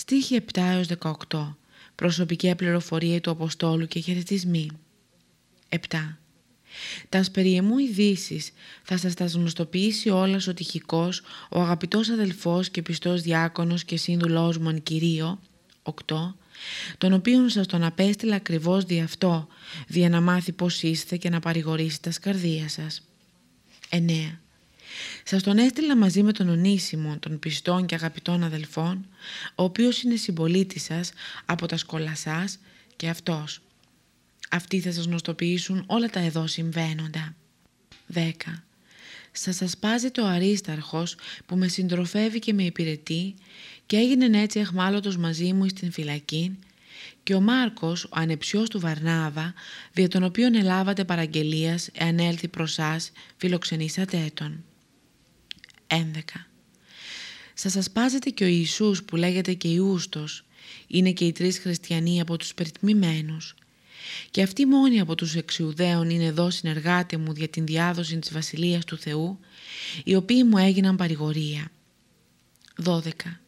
Στίχη 7 έως 18. Προσωπική πληροφορία του Αποστόλου και χαιρετισμοί. 7. Τα περιεμού ειδήσεις θα σας τα γνωστοποιήσει όλας ο τυχικός, ο αγαπητός αδελφός και πιστός διάκονος και σύνδουλός μου αν Κυρίω, 8, τον οποίον σας τον απέστειλα ακριβώς δι' αυτό, δια να μάθει πώς είστε και να παρηγορήσει τα σκαρδία σας. 9. Σας τον έστειλα μαζί με τον Ονίσιμο, των πιστών και αγαπητών αδελφών, ο οποίος είναι συμπολίτης σας από τα σκολασάς και αυτός. Αυτοί θα σας γνωστοποιήσουν όλα τα εδώ συμβαίνοντα. 10. Σας ασπάζεται ο Αρίσταρχος που με συντροφεύει και με υπηρετεί και έγινε έτσι εχμάλωτος μαζί μου στην φυλακή και ο Μάρκος, ο ανεψιός του Βαρνάβα, δια τον οποίον ελάβατε παραγγελίας εάν έλθει προς σας, φιλοξενήσατε τον. 11. Σας ασπάζεται και ο Ιησούς που λέγεται και Ιούστος, είναι και οι τρεις χριστιανοί από τους περιτμημένους. Και αυτοί μόνοι από τους εξιουδαίων είναι εδώ συνεργάτε μου για την διάδοση της Βασιλείας του Θεού, οι οποίοι μου έγιναν παρηγορία. 12.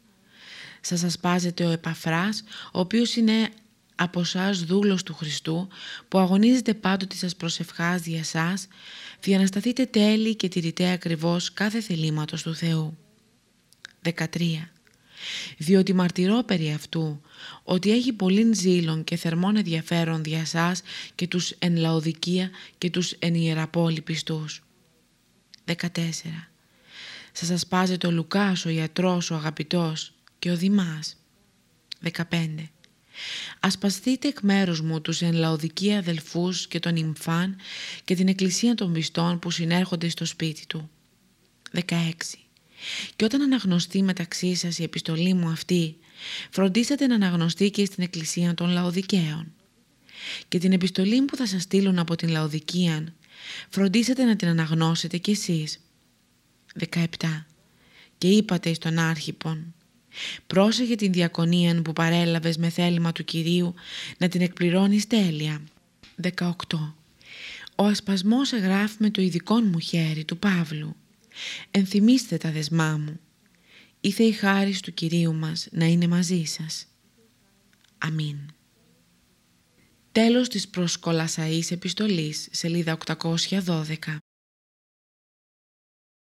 Σας ασπάζεται ο Επαφράς, ο οποίος είναι από εσά δούλος του Χριστού, που αγωνίζεται πάντοτε σας προσευχάς για σας, για να σταθείτε τέλειοι και τηρητέ ακριβώς κάθε θελήματος του Θεού. 13. Διότι μαρτυρώ περί αυτού ότι έχει πολλήν ζήλων και θερμών ενδιαφέρον δια σας και τους εν Λαοδικία και τους εν Ιεραπόλη πιστούς. 14. Σας ασπάζεται ο Λουκάς, ο ιατρός, ο αγαπητός και ο Δημάς. 15. Ασπαστείτε εκ μέρους μου τους εν Λαοδικία αδελφούς και τον Ιμφάν και την εκκλησία των πιστών που συνέρχονται στο σπίτι του. 16. Και όταν αναγνωστεί μεταξύ σας η επιστολή μου αυτή, φροντίσατε να αναγνωστεί και στην εκκλησία των Λαοδικαίων. Και την επιστολή που θα σας στείλουν από την Λαοδικία, φροντίσατε να την αναγνώσετε κι εσείς. 17. Και είπατε στον Άρχιπον, Πρόσεχε την διακονία που παρέλαβες με θέλημα του Κυρίου να την εκπληρώνεις τέλεια. 18. Ο ασπασμός εγγράφει με το ειδικό μου χέρι του Παύλου. Ενθυμίστε τα δεσμά μου. Ήθε η χάρις του Κυρίου μας να είναι μαζί σας. Αμήν. Τέλος της προσκολασαής επιστολής, σελίδα 812.